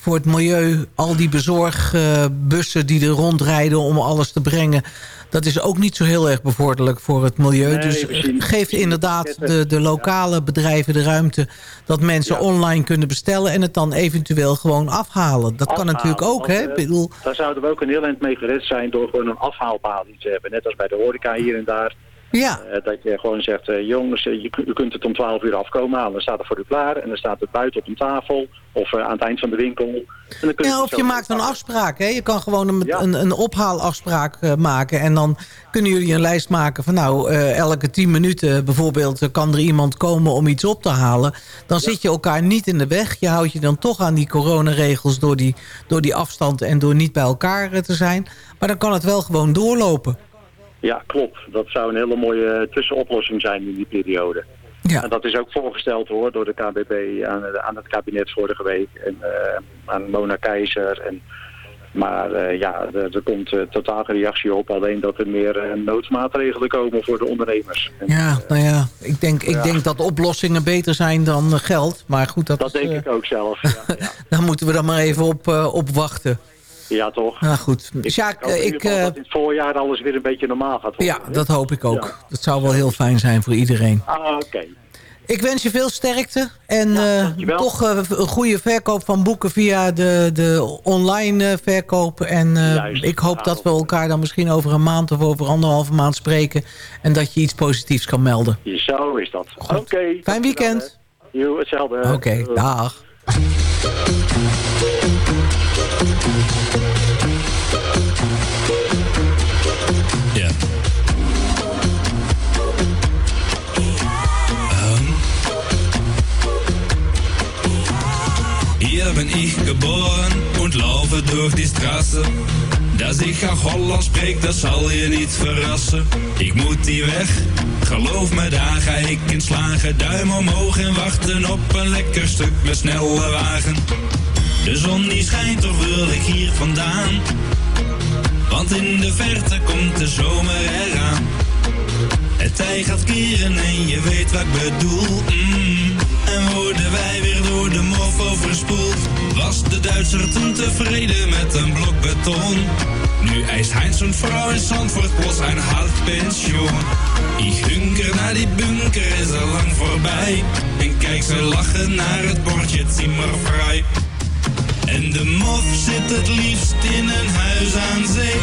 voor het milieu, al die bezorgbussen die er rondrijden om alles te brengen... dat is ook niet zo heel erg bevorderlijk voor het milieu. Nee, dus geef inderdaad de, de lokale bedrijven de ruimte... dat mensen online kunnen bestellen en het dan eventueel gewoon afhalen. Dat kan natuurlijk ook, hè? Eh, bedoel, Daar zouden we ook een heel eind mee gered zijn door gewoon een afhaalpaal te hebben. Net als bij de horeca hier en daar. Ja. Eh, dat je gewoon zegt, eh, jongens, eh, je, u kunt het om 12 uur afkomen halen. Dan staat het voor u klaar en dan staat het buiten op een tafel of aan het eind van de winkel. En dan kun Ja, of je maakt een afspraak. Hè? Je kan gewoon een, een, een ophaalafspraak maken. En dan kunnen jullie een lijst maken van... nou, elke tien minuten bijvoorbeeld kan er iemand komen om iets op te halen. Dan zit je elkaar niet in de weg. Je houdt je dan toch aan die coronaregels door die, door die afstand... en door niet bij elkaar te zijn. Maar dan kan het wel gewoon doorlopen. Ja, klopt. Dat zou een hele mooie tussenoplossing zijn in die periode. Ja. En dat is ook voorgesteld hoor, door de KBB aan, aan het kabinet vorige week. En eh, aan Mona Keizer. En, maar eh, ja, er, er komt eh, totaal geen reactie op. Alleen dat er meer noodmaatregelen komen voor de ondernemers. En, Ja, nou ja, ik denk, ik Ja. denk dat oplossingen beter zijn dan geld. Maar goed, dat, dat is, denk ik ook zelf. Ja, ja. *laughs* daar moeten we dan maar even op, op wachten. Ja toch? Nou goed, Sjaak, eh, ieder ik... geval eh, dat in het voorjaar alles weer een beetje normaal gaat worden. Ja, dat hoop ik ook. Dat zou wel heel fijn zijn voor iedereen. Ah, oké. Ik wens je veel sterkte. En eh, toch een goede verkoop van boeken via de, de online verkoop. En Juist. ik hoop dat we elkaar dan misschien over een maand of over anderhalve maand spreken. En dat je iets positiefs kan melden. Zo is dat. Oké. Fijn weekend. Jo, hetzelfde. Oké, dag. Bin ich geboren und laufe durch die Straße. Dass ik auch Holland spreek, dat zal je niet verrassen. Ik moet die weg, geloof me, daar ga ik in slagen. Duim omhoog en wachten op een lekker stuk met snelle wagen. De zon die schijnt, toch wil ik hier vandaan. Want in de verte komt de zomer eraan. Het tij gaat keren en je weet wat ik bedoel. Mm. En worden wij weer door de mof overspoeld. Was de Duitser toen tevreden met een blok beton? Nu eist Heinz und Frau in Zandvoort plots een halfpension. Ik hunker naar die bunker, is al lang voorbij. En kijk ze lachen naar het bordje Zimmervrij. En de mof zit het liefst in een huis aan zee.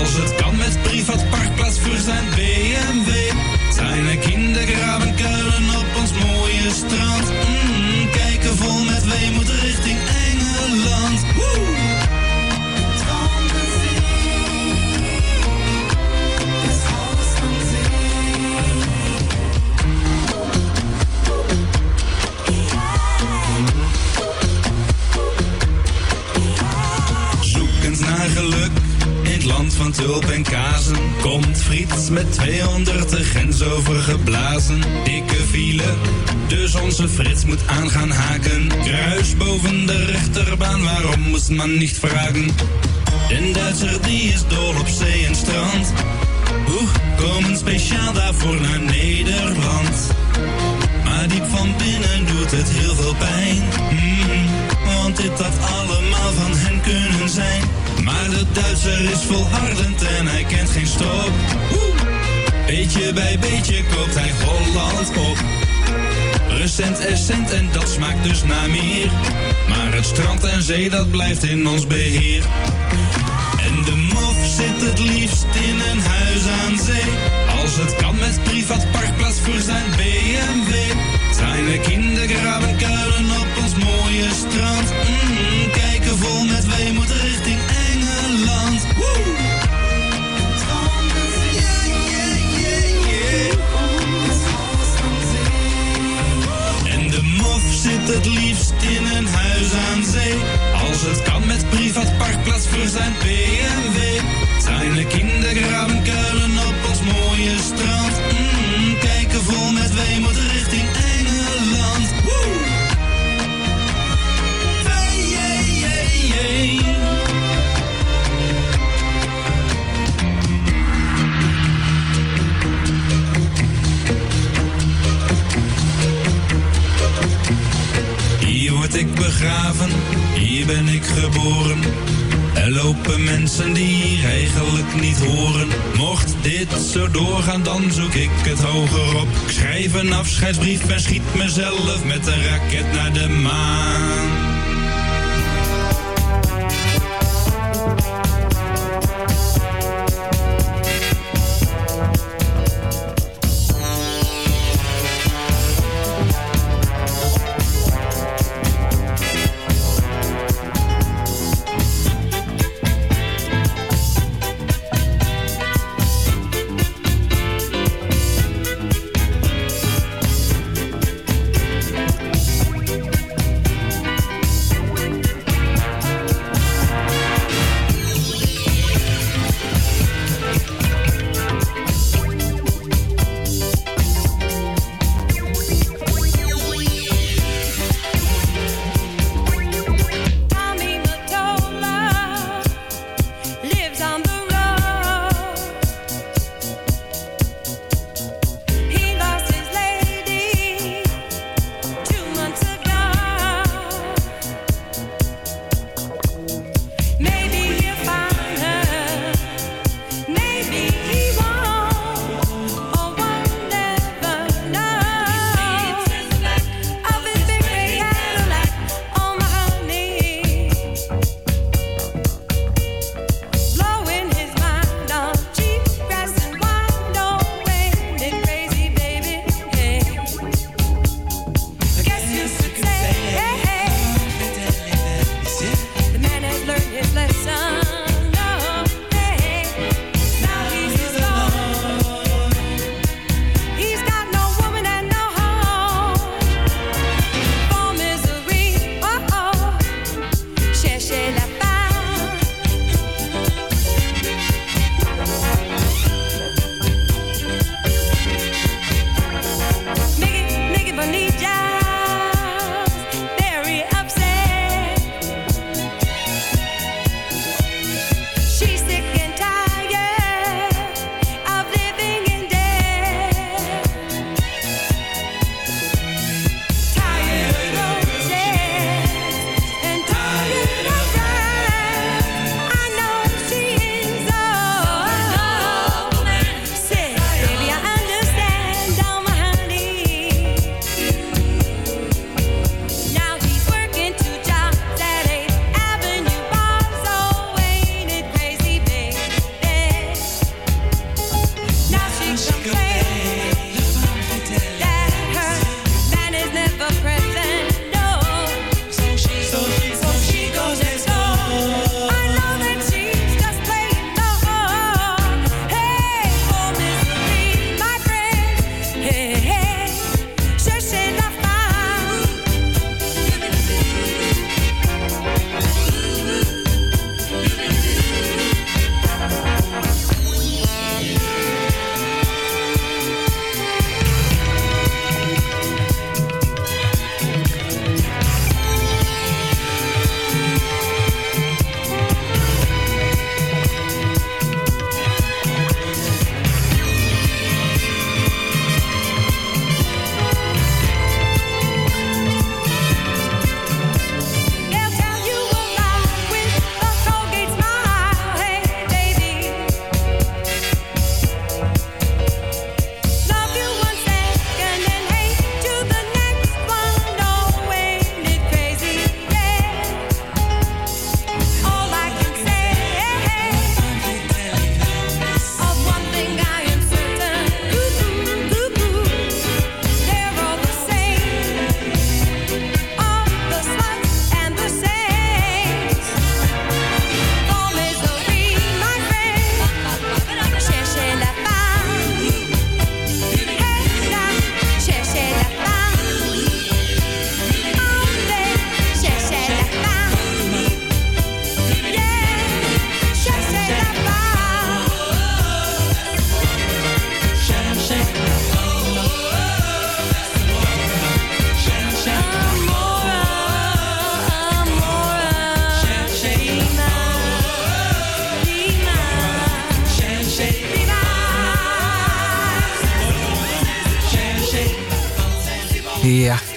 Als het kan met privat parkplaats voor zijn BMW. Zijn kindergraven kuilen op ons mooie strand. Mm, kijken vol met weemoed richting van tulp en kazen. Komt Frits met 200 de grens overgeblazen. Dikke file, dus onze Frits moet aan gaan haken. Kruis boven de rechterbaan, waarom moest man niet vragen? Den Duitser die is dol op zee en strand. Oeh, komen speciaal daarvoor naar Nederland. Maar diep van binnen doet het heel veel pijn. Mm, want dit had allemaal van hen kunnen zijn. Maar de Duitser is volhardend en hij kent geen stop. Beetje bij beetje koopt hij Holland op. Recent essent en dat smaakt dus naar meer. Maar het strand en zee dat blijft in ons beheer. Zoek ik het hoger op. Schrijf een afscheidsbrief en schiet mezelf met een raket naar de maan.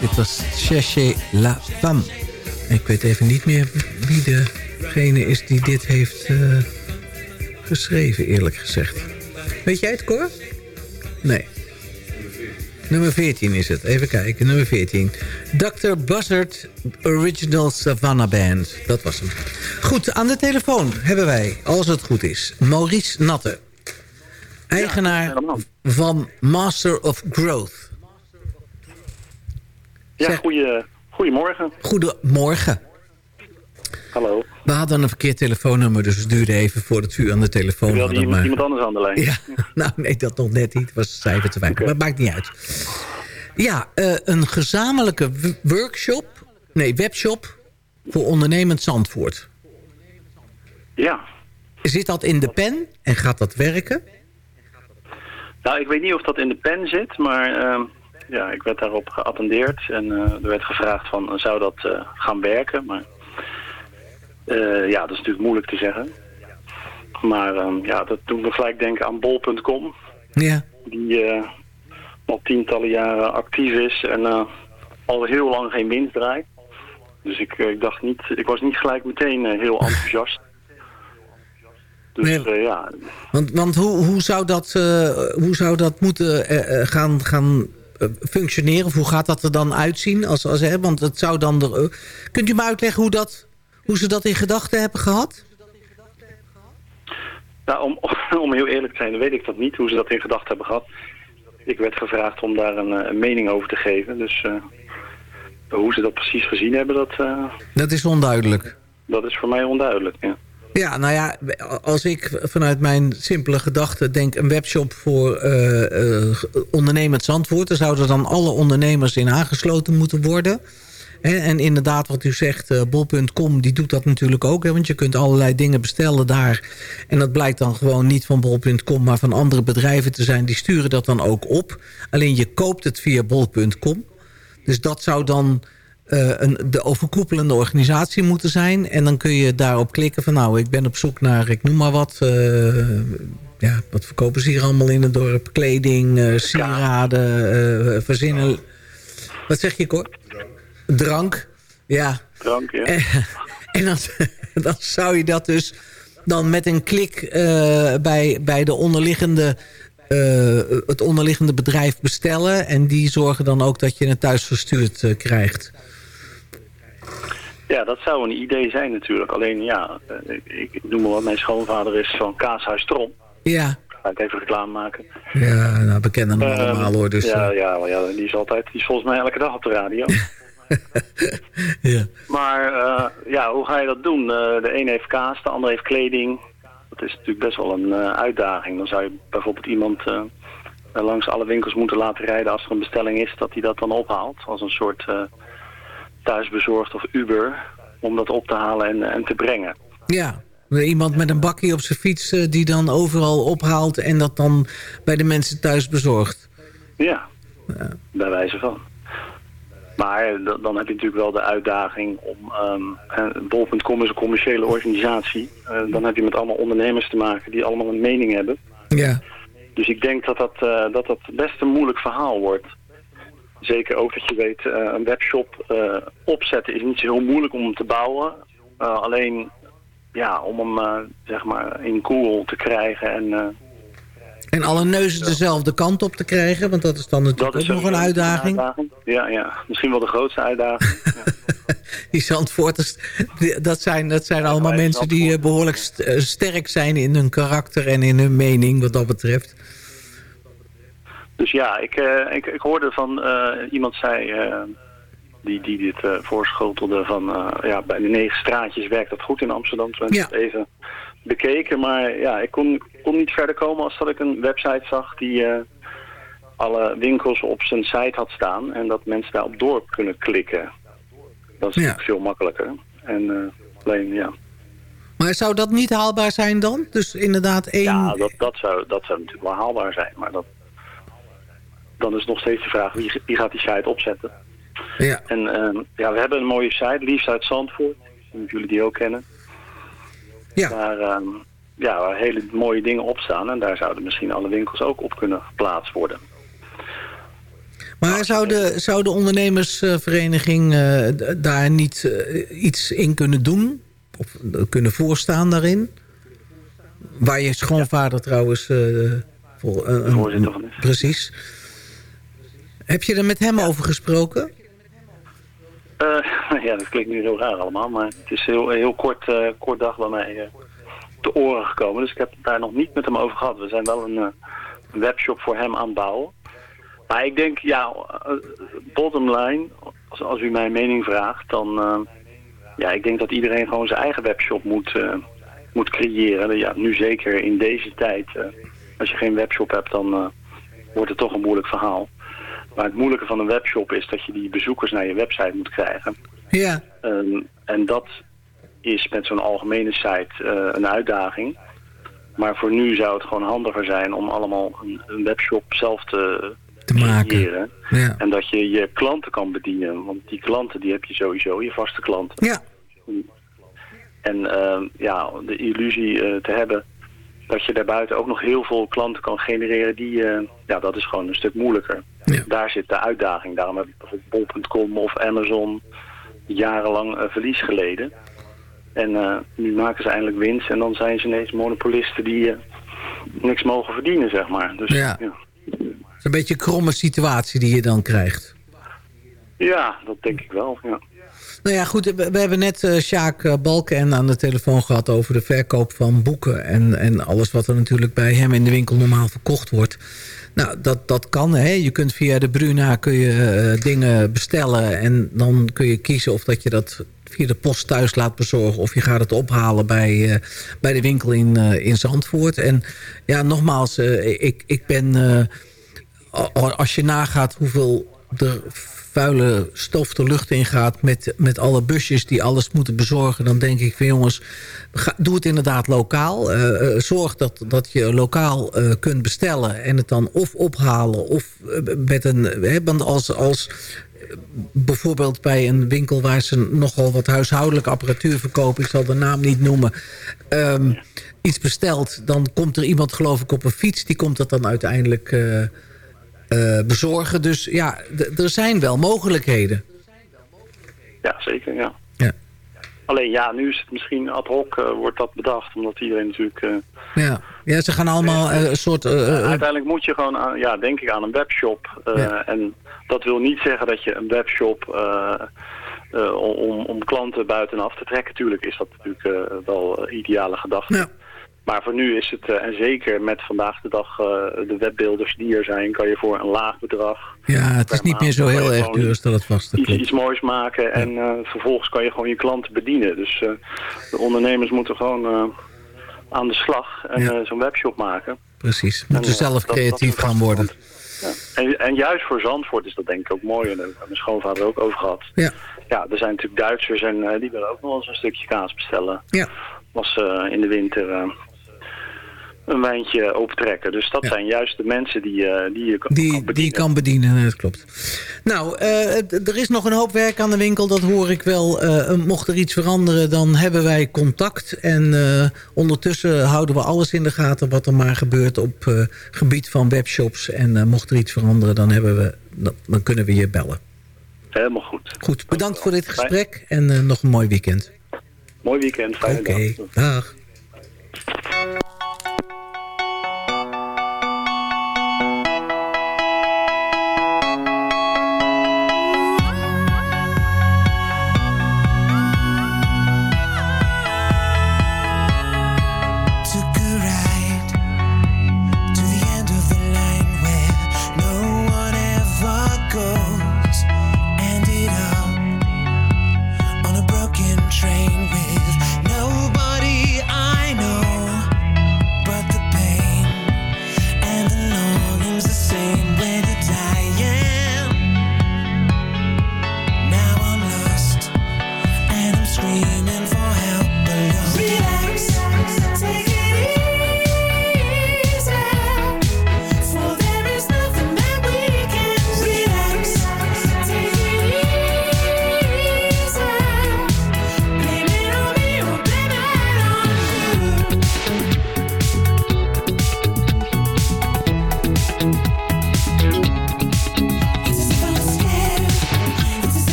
Dit was Cherchez la femme. Ik weet even niet meer wie degene is die dit heeft eh, geschreven, eerlijk gezegd. Weet jij het, Cor? Nee. Nummer 14 is het. Even kijken, nummer 14. Dr. Buzzard Original Savannah Band. Dat was hem. Goed, aan de telefoon hebben wij, als het goed is, Maurice Natte. Eigenaar van Master of Growth. Ja, goeie, goedemorgen. Goedemorgen. Hallo. We hadden een verkeerd telefoonnummer, dus het duurde even voordat u aan de telefoon hadden. iemand, maar- iemand anders aan de lijn? Ja, *laughs* nou nee, dat nog net niet. Het was cijfer te weinig, maar het maakt niet uit. Ja, eh, een gezamenlijke workshop, nee, webshop voor ondernemend Zandvoort. Ja. Zit dat in de pen en gaat dat werken? Nou, ik weet niet of dat in de pen zit, maar ehm, ja, ik werd daarop geattendeerd en eh, er werd gevraagd van, eh, zou dat eh, gaan werken? Maar ja, dat is natuurlijk moeilijk te zeggen. Maar ehm, ja, dat doet me gelijk denken aan bol.com, Ja. die al tientallen jaren actief is en al heel lang geen winst draait. Dus ik, ik dacht niet, ik was niet gelijk meteen heel enthousiast. *laughs* Dus Nee. ja, Want, want hoe, hoe, zou dat, hoe zou dat moeten gaan, gaan functioneren? Of hoe gaat dat er dan uitzien? Als, als, hè, want het zou dan... Er, eh, kunt u me uitleggen hoe, dat, hoe ze dat in gedachten hebben gehad? Nou, om, *laughs* om heel eerlijk te zijn, weet ik dat niet, hoe ze dat in gedachten hebben gehad. Ik werd gevraagd om daar een, eh, een mening over te geven. Dus eh, hoe ze dat precies gezien hebben, dat, eh, Dat is onduidelijk. dat is voor mij onduidelijk. Ja. Ja, nou ja, als ik vanuit mijn simpele gedachte denk... een webshop voor eh, eh, ondernemend dan zouden dan alle ondernemers in aangesloten moeten worden. En inderdaad, wat u zegt, eh, bol.com die doet dat natuurlijk ook. Hè, want je kunt allerlei dingen bestellen daar. En dat blijkt dan gewoon niet van bol.com... maar van andere bedrijven te zijn. Die sturen dat dan ook op. Alleen je koopt het via bol.com. Dus dat zou dan eh, een, de overkoepelende organisatie moeten zijn. En dan kun je daarop klikken van nou, ik ben op zoek naar, ik noem maar wat. eh, ja, wat verkopen ze hier allemaal in het dorp? Kleding, eh, sieraden, verzinnen. Wat zeg je, Cor? Drank. Ja. Drank, ja. En, en dan, *laughs* dan zou je dat dus dan met een klik bij, bij de onderliggende, het onderliggende bedrijf bestellen. En die zorgen dan ook dat je het thuis verstuurd krijgt. Ja, dat zou een idee zijn natuurlijk. Alleen ja, eh, ik, ik noem maar wat, mijn schoonvader is van Kaashuis Trom. Ja, Ga ik even reclame maken. ja nou, we kennen hem Ehm, allemaal hoor. Dus, ja, eh, ja, ja, die is altijd, die is volgens mij elke dag op de radio. *laughs* ja. Maar eh, ja, hoe ga je dat doen? De een heeft kaas, de ander heeft kleding. Dat is natuurlijk best wel een uitdaging. Dan zou je bijvoorbeeld iemand langs alle winkels moeten laten rijden als er een bestelling is, dat hij dat dan ophaalt. Als een soort thuisbezorgd of Uber, om dat op te halen en, en te brengen. ja, iemand met een bakje op zijn fiets eh, die dan overal ophaalt... en dat dan bij de mensen thuis bezorgt. Ja, bij wijze van. Maar dan heb je natuurlijk wel de uitdaging om... ehm, eh, Bol.com is een commerciële organisatie. Eh, dan heb je met allemaal ondernemers te maken die allemaal een mening hebben. Ja. Dus ik denk dat dat, eh, dat dat best een moeilijk verhaal wordt. Zeker ook dat je weet, eh, een webshop eh, opzetten is niet zo heel moeilijk om hem te bouwen. Eh, alleen ja, om hem zeg maar in Google te krijgen en... En alle neuzen dezelfde kant op te krijgen, want dat is dan natuurlijk ook nog een uitdaging. Ja, ja, misschien wel de grootste uitdaging. *laughs* Die Zandvoorters, dat zijn, dat zijn allemaal mensen die eh, behoorlijk st- eh, sterk zijn in hun karakter en in hun mening wat dat betreft. Dus ja, ik, eh, ik, ik hoorde van eh, iemand zei, eh, die, die dit voorschotelde van, ja, bij de negen straatjes werkt dat goed in Amsterdam. Toen heb ik Ja. het even bekeken, maar ja, ik kon, kon niet verder komen als dat ik een website zag die alle winkels op zijn site had staan en dat mensen daarop door kunnen klikken. Dat is natuurlijk veel makkelijker. En alleen, ja, Maar zou dat niet haalbaar zijn dan? Dus inderdaad één... Ja, dat, dat, zou, dat zou natuurlijk wel haalbaar zijn. Maar dat, dan is nog steeds de vraag, wie, wie gaat die site opzetten? Ja. En ehm, ja, we hebben een mooie site, Liefst uit Zandvoort. Omdat jullie die ook kennen. Ja. Waar, ehm, ja, waar hele mooie dingen op staan. En daar zouden misschien alle winkels ook op kunnen geplaatst worden. Maar zou de, zou de ondernemersvereniging eh, daar niet eh, iets in kunnen doen? Of kunnen voorstaan daarin? Waar je schoonvader trouwens... eh, voor, Voorzitter van is. Precies. Heb je er met hem over gesproken? Eh, *laughs* ja, dat klinkt nu heel raar allemaal, maar het is heel, heel kort, eh, kort dag bij mij eh, te oren gekomen. Dus ik heb het daar nog niet met hem over gehad. We zijn wel een, webshop voor hem aan het bouwen. Maar ik denk, ja, bottom line, als, als u mijn mening vraagt, dan... ja, ik denk dat iedereen gewoon zijn eigen webshop moet, moet creëren. Ja, nu zeker in deze tijd. als je geen webshop hebt, dan wordt het toch een moeilijk verhaal. Maar het moeilijke van een webshop is dat je die bezoekers naar je website moet krijgen. Ja. Ehm, en dat is met zo'n algemene site eh, een uitdaging. Maar voor nu zou het gewoon handiger zijn om allemaal een, een webshop zelf te, te maken. Ja. En dat je je klanten kan bedienen. Want die klanten die heb je sowieso, je vaste klanten. Ja. En ehm, ja, de illusie eh, te hebben dat je daarbuiten ook nog heel veel klanten kan genereren, die, eh, ja, dat is gewoon een stuk moeilijker. Daar zit de uitdaging. Daarom heb bijvoorbeeld bol.com of Amazon jarenlang eh, verlies geleden. En eh, nu maken ze eindelijk winst en dan zijn ze ineens monopolisten die eh, niks mogen verdienen, zeg maar. Dus, Ja. Het is een beetje een kromme situatie die je dan krijgt. Ja, dat denk ik wel, ja. Nou ja, goed, we, we hebben net eh Sjaak Balken aan de telefoon gehad... over de verkoop van boeken en, en alles wat er natuurlijk bij hem in de winkel normaal verkocht wordt. Nou, dat, dat kan. Hè. Je kunt via de Bruna kun je, eh, dingen bestellen... en dan kun je kiezen of dat je dat via de post thuis laat bezorgen... of je gaat het ophalen bij, eh, bij de winkel in, eh, in Zandvoort. En ja, nogmaals, ik, ik ben... als je nagaat hoeveel er vuile stof de lucht ingaat... Met, met alle busjes die alles moeten bezorgen... dan denk ik van jongens, ga- doe het inderdaad lokaal. Eh, eh, zorg dat, dat je lokaal eh, kunt bestellen... en het dan of ophalen of met een... Hè, want als, als bijvoorbeeld bij een winkel... waar ze nogal wat huishoudelijke apparatuur verkopen... ik zal de naam niet noemen... ehm, iets bestelt, dan komt er iemand geloof ik op een fiets... die komt dat dan uiteindelijk... eh, bezorgen. Dus ja, er zijn wel mogelijkheden. Ja, zeker, ja. Ja. Alleen ja, nu is het misschien ad hoc eh, wordt dat bedacht, omdat iedereen natuurlijk... eh, Ja, ja ze gaan allemaal een soort... uiteindelijk moet je gewoon, aan, ja, denk ik aan een webshop. Ja. En dat wil niet zeggen dat je een webshop om, om klanten buitenaf te trekken. Tuurlijk is dat natuurlijk wel een ideale gedachte. Maar voor nu is het, eh, en zeker met vandaag de dag eh, de webbeelders die er zijn, kan je voor een laag bedrag ja, het is niet meer zo heel erg duur als dat het was. Iets, moois maken en eh, vervolgens kan je gewoon je klanten bedienen. Dus de ondernemers moeten gewoon aan de slag en Ja. zo'n webshop maken. Precies, moeten En, zelf dat- creatief dat- gaan worden. Ja. En, en juist voor Zandvoort is dat denk ik ook mooi. En daar heeft mijn schoonvader ook over gehad. Ja. Ja, er zijn natuurlijk Duitsers en die willen ook nog wel eens een stukje kaas bestellen. Ja. Was eh, in de winter een wijntje opentrekken. Dus dat zijn juist de mensen die, eh, die je kan, Die, die je kan bedienen, dat klopt. Nou, eh, er is nog een hoop werk aan de winkel, dat hoor ik wel. Eh, mocht er iets veranderen, dan hebben wij contact. En ondertussen houden we alles in de gaten wat er maar gebeurt op gebied van webshops. En mocht er iets veranderen, dan, hebben we, dan, dan kunnen we je bellen. Helemaal goed. Goed, bedankt voor dit gesprek en nog een mooi weekend. Mooi weekend, fijne Oké, dag. dag.